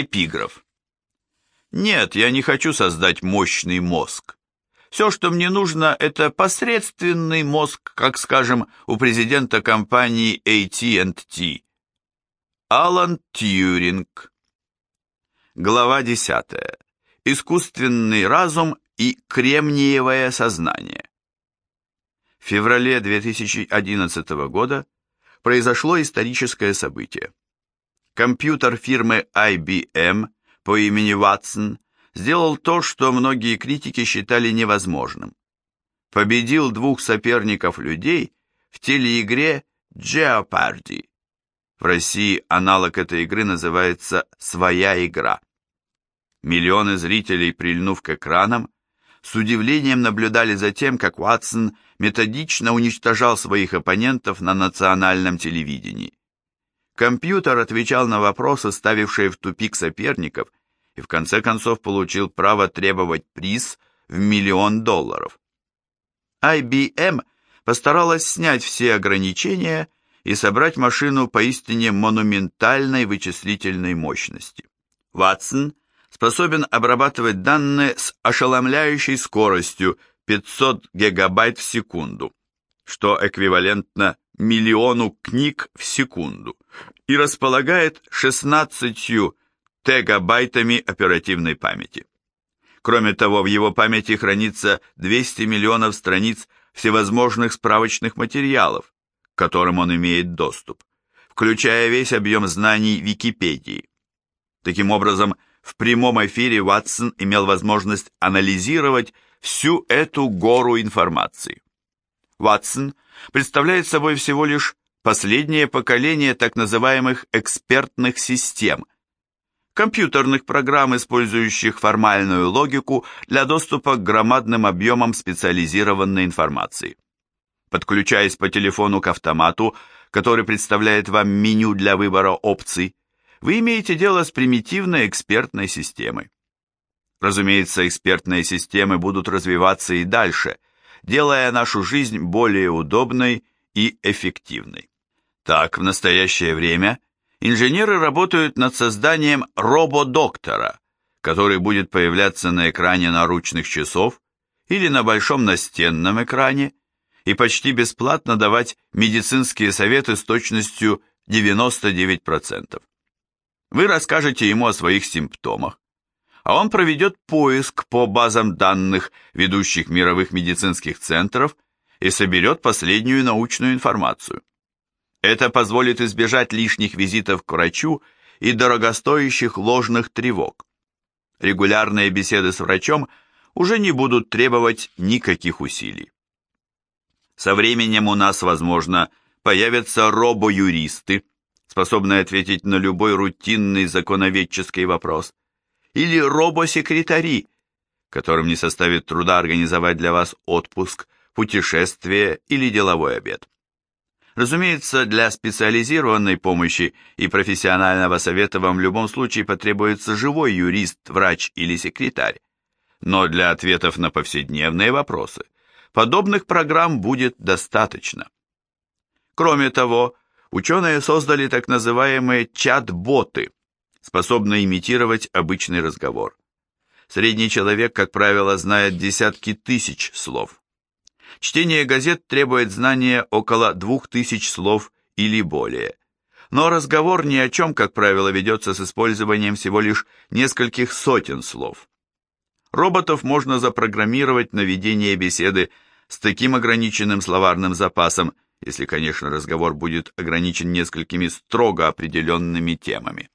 Эпиграф. Нет, я не хочу создать мощный мозг. Все, что мне нужно, это посредственный мозг, как, скажем, у президента компании AT&T. Алан Тьюринг. Глава 10. Искусственный разум и кремниевое сознание. В феврале 2011 года произошло историческое событие. Компьютер фирмы IBM по имени Ватсон сделал то, что многие критики считали невозможным. Победил двух соперников людей в телеигре Jeopardy. В России аналог этой игры называется «Своя игра». Миллионы зрителей, прильнув к экранам, с удивлением наблюдали за тем, как Уатсон методично уничтожал своих оппонентов на национальном телевидении. Компьютер отвечал на вопросы, ставившие в тупик соперников, и в конце концов получил право требовать приз в миллион долларов. IBM постаралась снять все ограничения и собрать машину поистине монументальной вычислительной мощности. Ватсон способен обрабатывать данные с ошеломляющей скоростью 500 гигабайт в секунду, что эквивалентно миллиону книг в секунду, и располагает 16 тегабайтами оперативной памяти. Кроме того, в его памяти хранится 200 миллионов страниц всевозможных справочных материалов, к которым он имеет доступ, включая весь объем знаний Википедии. Таким образом, в прямом эфире Ватсон имел возможность анализировать всю эту гору информации. Ватсон представляет собой всего лишь последнее поколение так называемых экспертных систем – компьютерных программ, использующих формальную логику для доступа к громадным объемам специализированной информации. Подключаясь по телефону к автомату, который представляет вам меню для выбора опций, вы имеете дело с примитивной экспертной системой. Разумеется, экспертные системы будут развиваться и дальше, делая нашу жизнь более удобной и эффективной. Так, в настоящее время инженеры работают над созданием рободоктора, который будет появляться на экране наручных часов или на большом настенном экране и почти бесплатно давать медицинские советы с точностью 99%. Вы расскажете ему о своих симптомах, а он проведет поиск по базам данных ведущих мировых медицинских центров и соберет последнюю научную информацию. Это позволит избежать лишних визитов к врачу и дорогостоящих ложных тревог. Регулярные беседы с врачом уже не будут требовать никаких усилий. Со временем у нас, возможно, появятся робо-юристы, способные ответить на любой рутинный законоведческий вопрос, или робо-секретари, которым не составит труда организовать для вас отпуск, путешествие или деловой обед. Разумеется, для специализированной помощи и профессионального совета вам в любом случае потребуется живой юрист, врач или секретарь. Но для ответов на повседневные вопросы подобных программ будет достаточно. Кроме того, ученые создали так называемые чат-боты, способные имитировать обычный разговор. Средний человек, как правило, знает десятки тысяч слов. Чтение газет требует знания около двух тысяч слов или более. Но разговор ни о чем, как правило, ведется с использованием всего лишь нескольких сотен слов. Роботов можно запрограммировать на ведение беседы с таким ограниченным словарным запасом, если, конечно, разговор будет ограничен несколькими строго определенными темами.